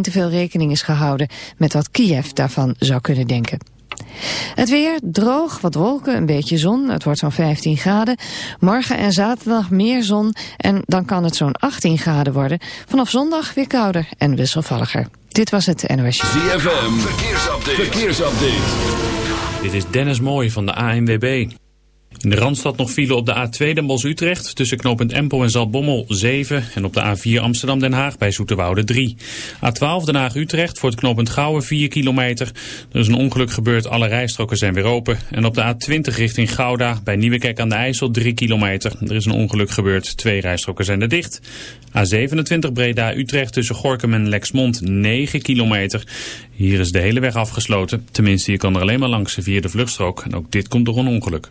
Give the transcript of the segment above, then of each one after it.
te veel rekening is gehouden met wat Kiev daarvan zou kunnen denken. Het weer droog, wat wolken, een beetje zon. Het wordt zo'n 15 graden. Morgen en zaterdag meer zon en dan kan het zo'n 18 graden worden. Vanaf zondag weer kouder en wisselvalliger. Dit was het NOS. ZFM, verkeersupdate. verkeersupdate. Dit is Dennis Mooij van de ANWB. In de Randstad nog file op de A2 Den Bosch-Utrecht tussen knooppunt Empel en Zaltbommel 7 en op de A4 Amsterdam-Den Haag bij Zoeterwoude 3. A12 Den Haag-Utrecht voor het knooppunt Gouwen 4 kilometer. Er is een ongeluk gebeurd, alle rijstroken zijn weer open. En op de A20 richting Gouda bij Nieuwekerk aan de IJssel 3 kilometer. Er is een ongeluk gebeurd, twee rijstroken zijn er dicht. A27 Breda-Utrecht tussen Gorkum en Lexmond 9 kilometer. Hier is de hele weg afgesloten. Tenminste, je kan er alleen maar langs via de vluchtstrook. En ook dit komt door een ongeluk.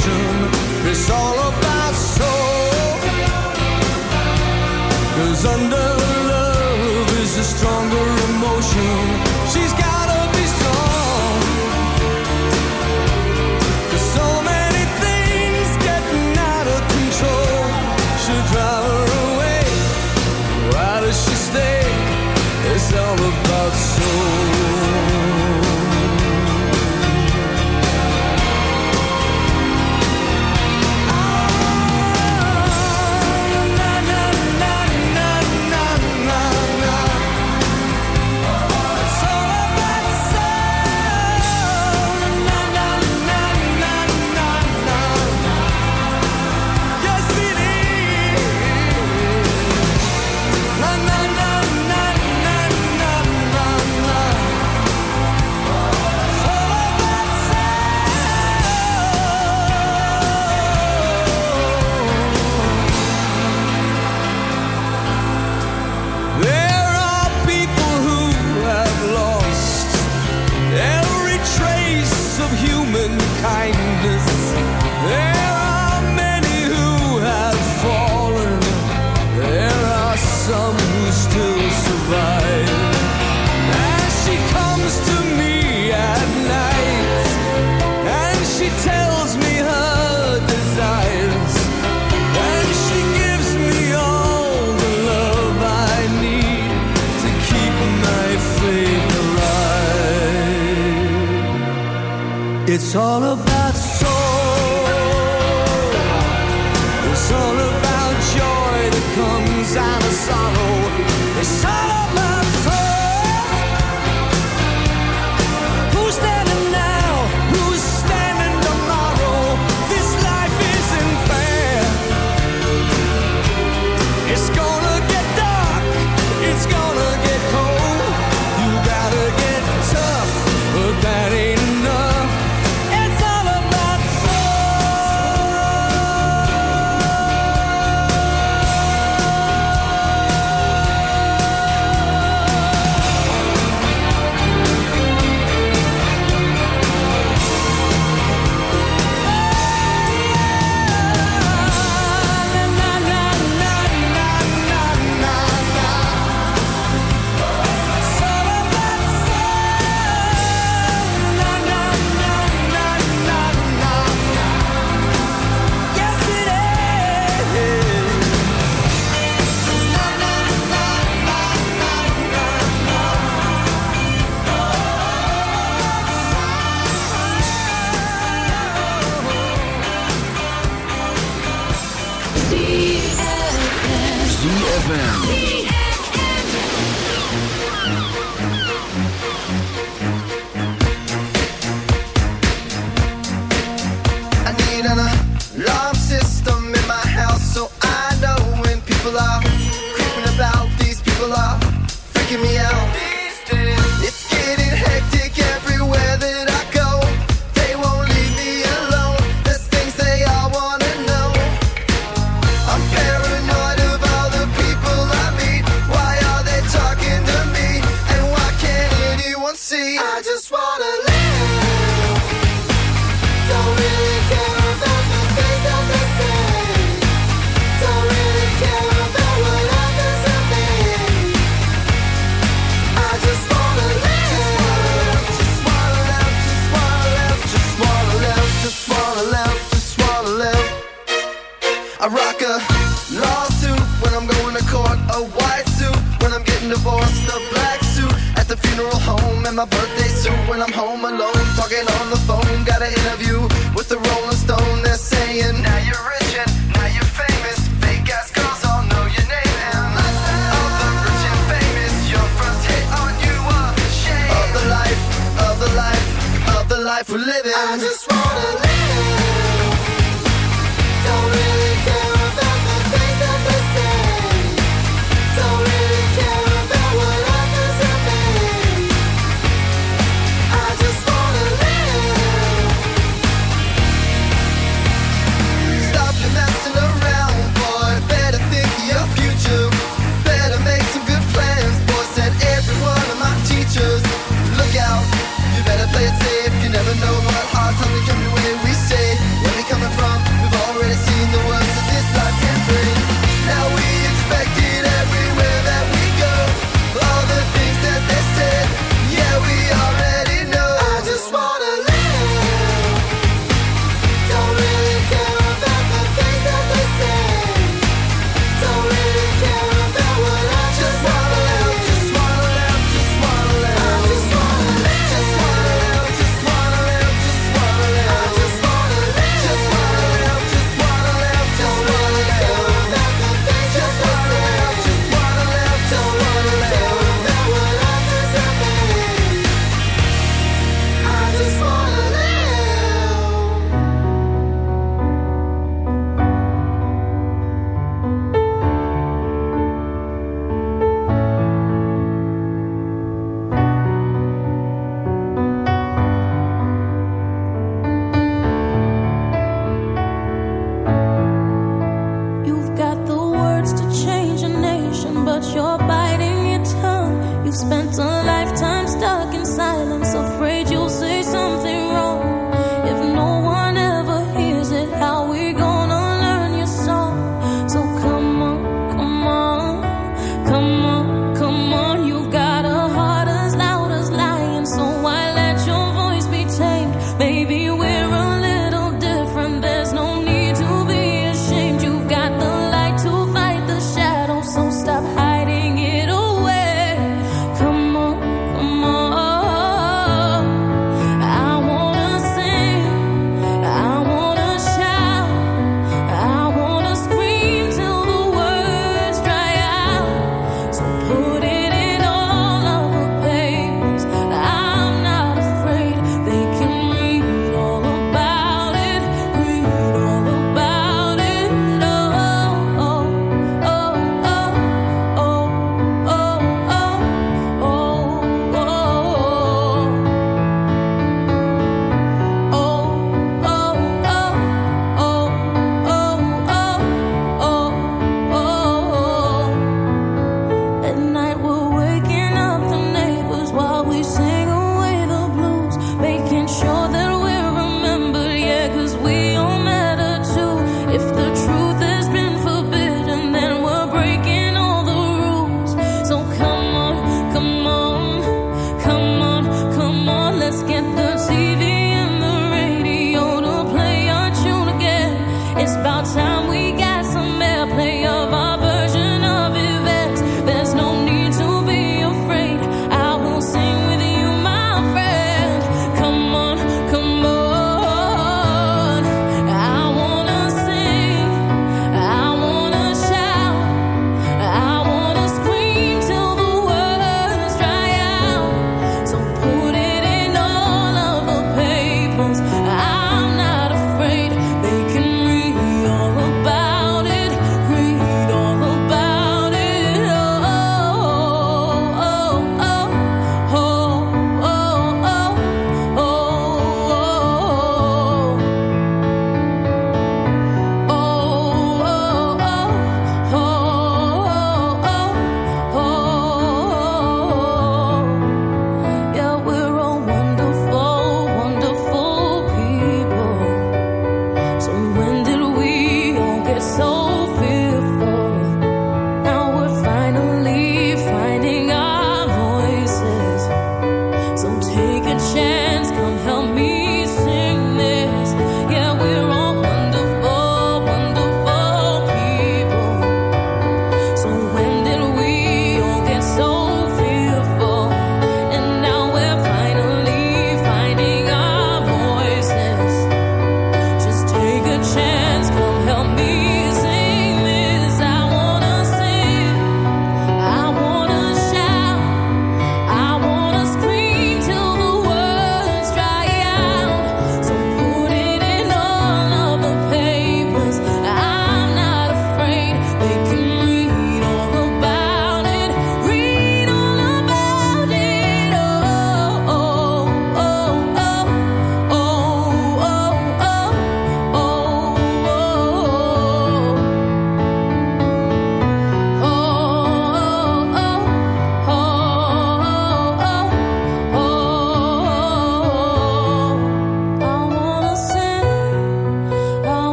ocean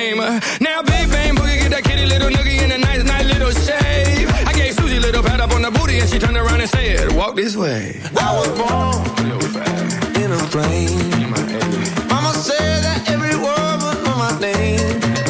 Game. Now, big bang boogie, get that kitty little noogie in a nice, nice little shave. I gave Susie a little pat up on the booty, and she turned around and said, "Walk this way." I was born in a plane. Mama said that every word know my name.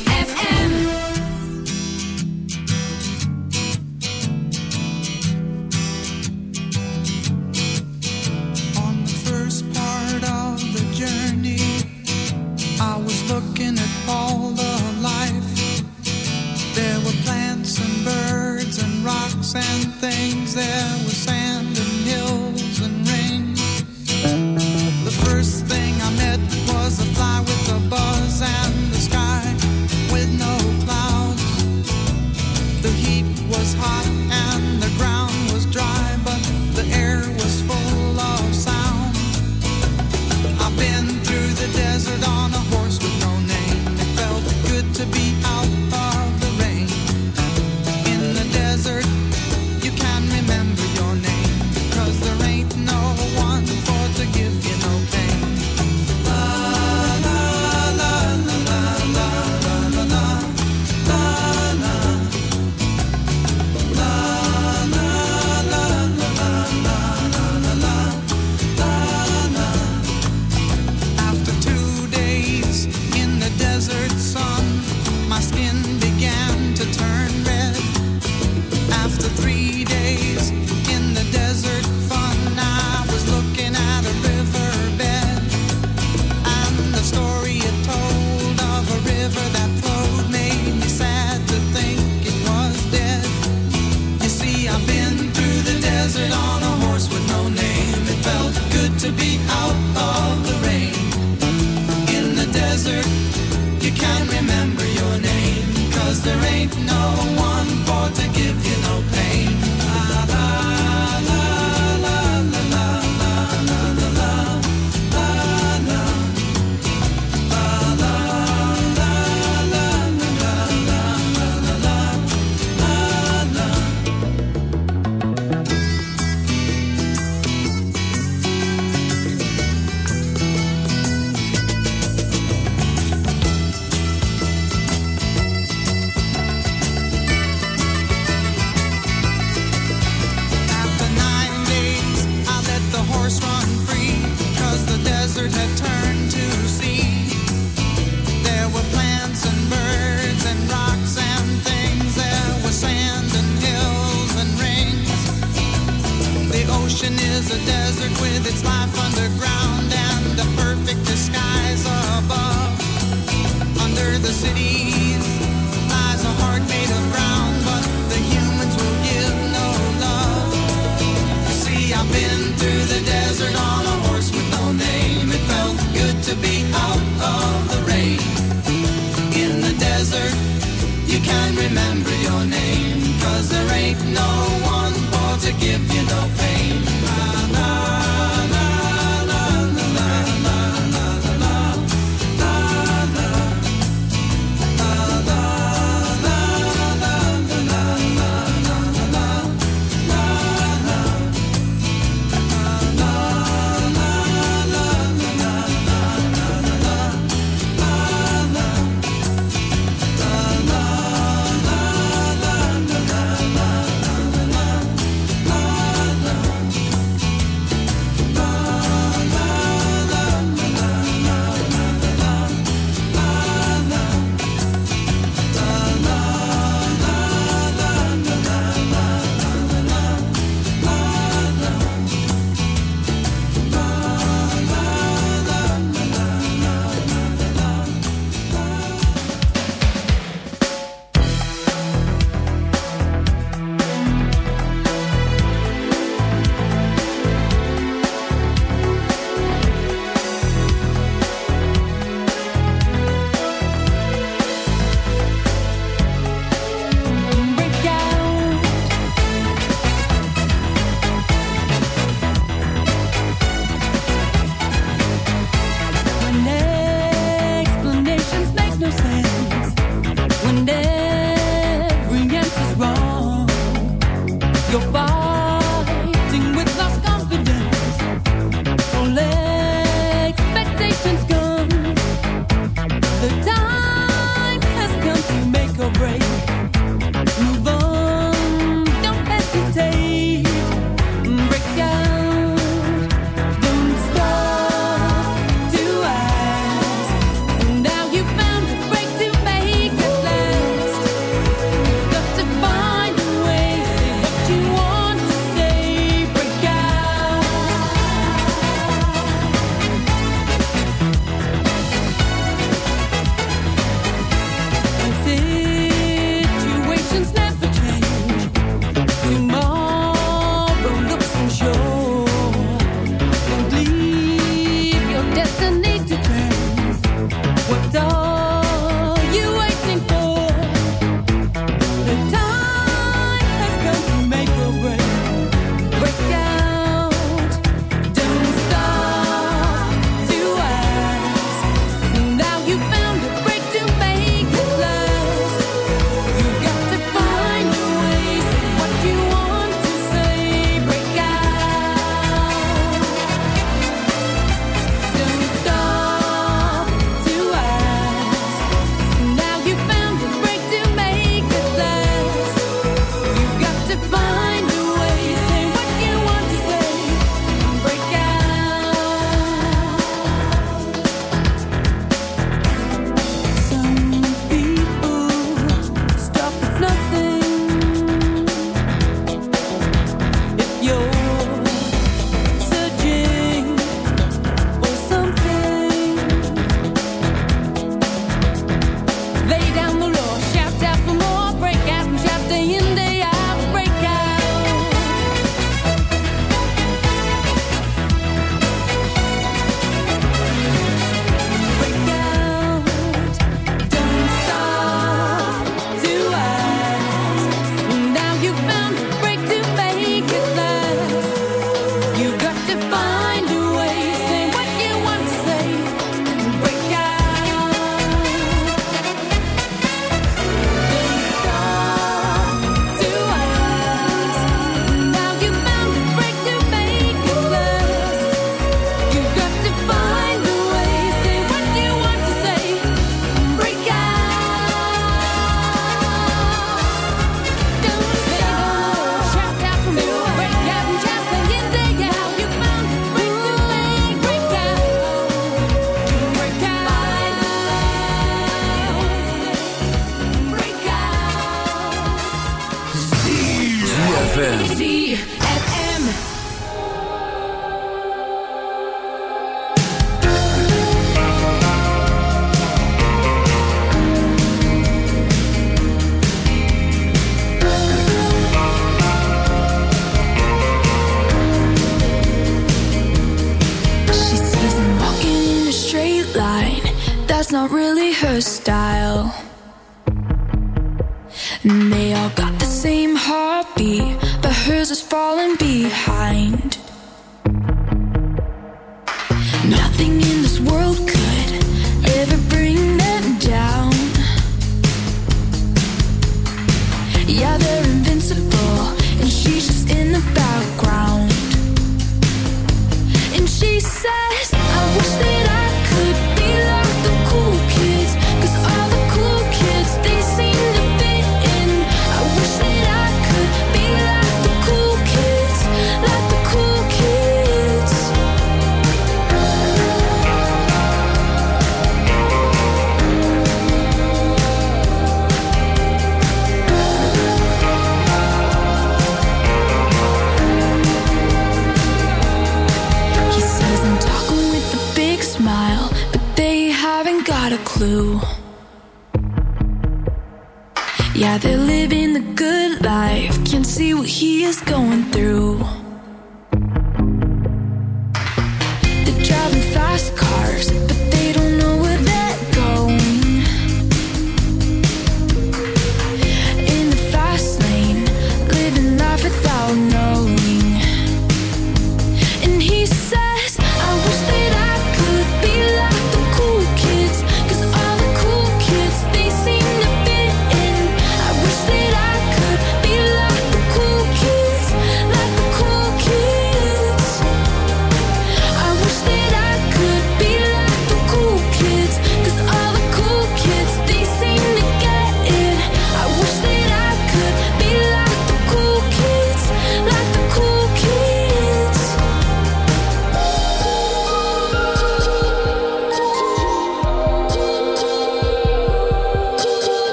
A desert with its life underground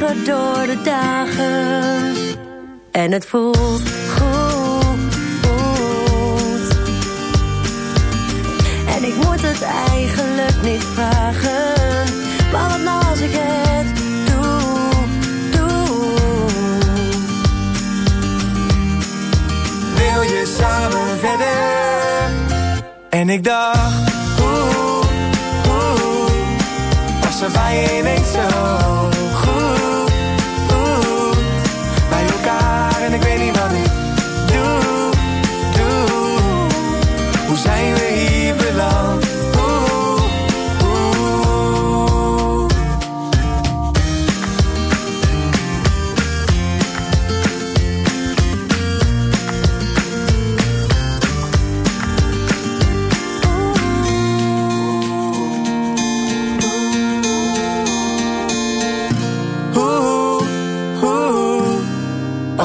door de dagen. En het voelt goed, goed. En ik moet het eigenlijk niet vragen. Maar wat nou als ik het doe, doe. Wil je samen verder? En ik dacht, oh oeh. Als er bij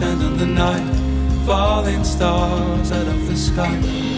And on the night, falling stars out of the sky.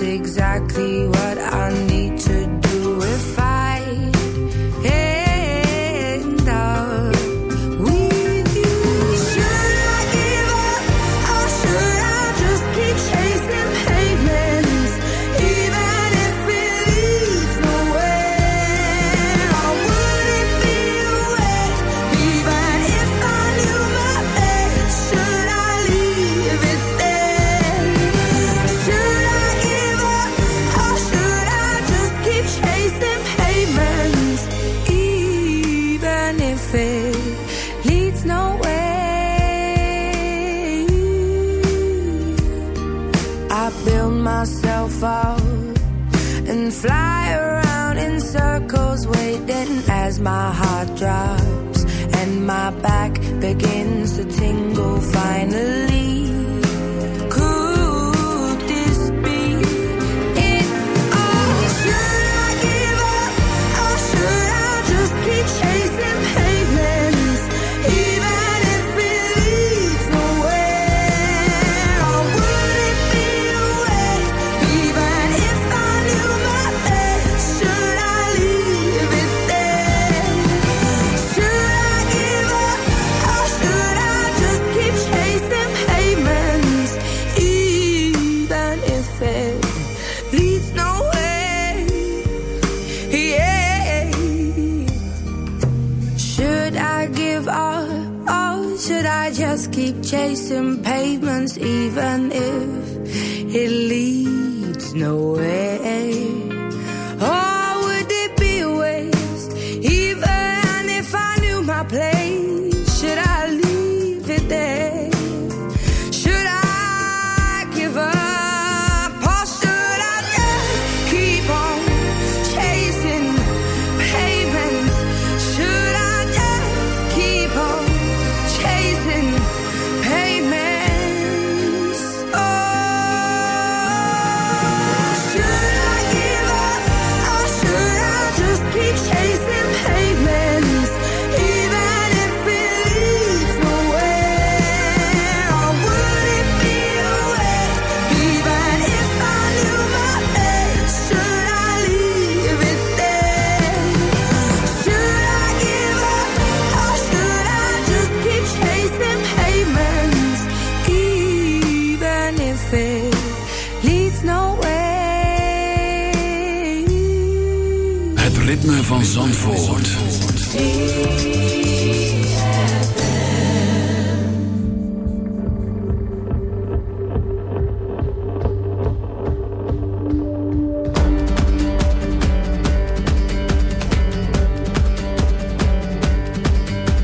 exactly what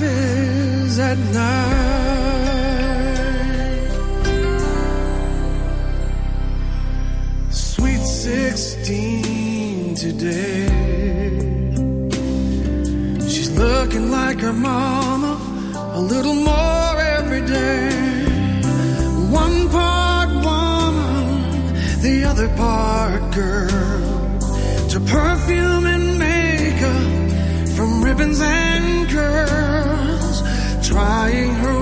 Butterfly at night. Sweet 16 today. She's looking like her mama a little more every day. One part woman, the other part girl. To perfume and makeup, from ribbons and curls. Trying her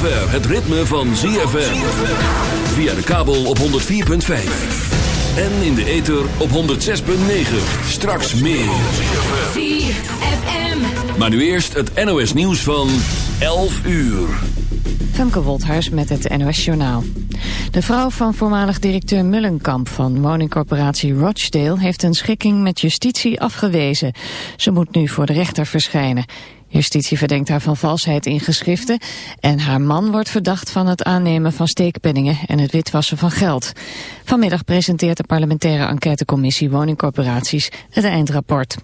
Zover het ritme van ZFM. Via de kabel op 104.5. En in de ether op 106.9. Straks meer. ZFM. Maar nu eerst het NOS nieuws van 11 uur. Femke Wolthuis met het NOS Journaal. De vrouw van voormalig directeur Mullenkamp van woningcorporatie Rochdale... heeft een schikking met justitie afgewezen. Ze moet nu voor de rechter verschijnen. Justitie verdenkt haar van valsheid in geschriften... en haar man wordt verdacht van het aannemen van steekpenningen... en het witwassen van geld. Vanmiddag presenteert de parlementaire enquêtecommissie woningcorporaties het eindrapport.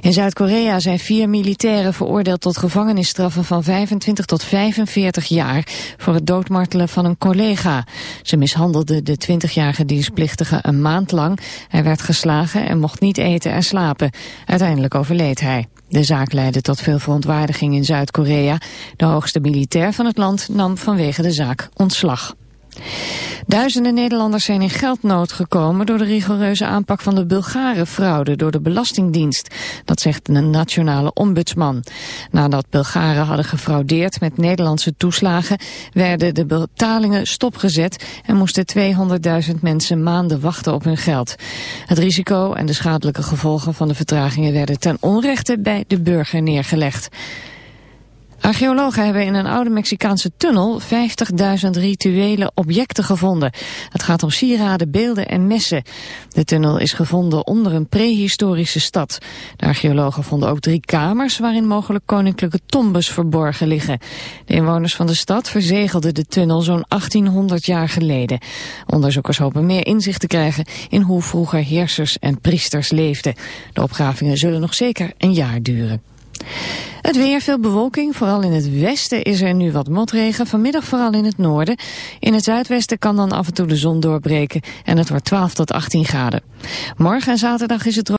In Zuid-Korea zijn vier militairen veroordeeld tot gevangenisstraffen van 25 tot 45 jaar voor het doodmartelen van een collega. Ze mishandelden de 20-jarige dienstplichtige een maand lang. Hij werd geslagen en mocht niet eten en slapen. Uiteindelijk overleed hij. De zaak leidde tot veel verontwaardiging in Zuid-Korea. De hoogste militair van het land nam vanwege de zaak ontslag. Duizenden Nederlanders zijn in geldnood gekomen door de rigoureuze aanpak van de Bulgarenfraude door de Belastingdienst. Dat zegt de nationale ombudsman. Nadat Bulgaren hadden gefraudeerd met Nederlandse toeslagen werden de betalingen stopgezet en moesten 200.000 mensen maanden wachten op hun geld. Het risico en de schadelijke gevolgen van de vertragingen werden ten onrechte bij de burger neergelegd. Archeologen hebben in een oude Mexicaanse tunnel 50.000 rituele objecten gevonden. Het gaat om sieraden, beelden en messen. De tunnel is gevonden onder een prehistorische stad. De archeologen vonden ook drie kamers waarin mogelijk koninklijke tombes verborgen liggen. De inwoners van de stad verzegelden de tunnel zo'n 1800 jaar geleden. Onderzoekers hopen meer inzicht te krijgen in hoe vroeger heersers en priesters leefden. De opgravingen zullen nog zeker een jaar duren. Het weer, veel bewolking. Vooral in het westen is er nu wat motregen. Vanmiddag vooral in het noorden. In het zuidwesten kan dan af en toe de zon doorbreken. En het wordt 12 tot 18 graden. Morgen en zaterdag is het.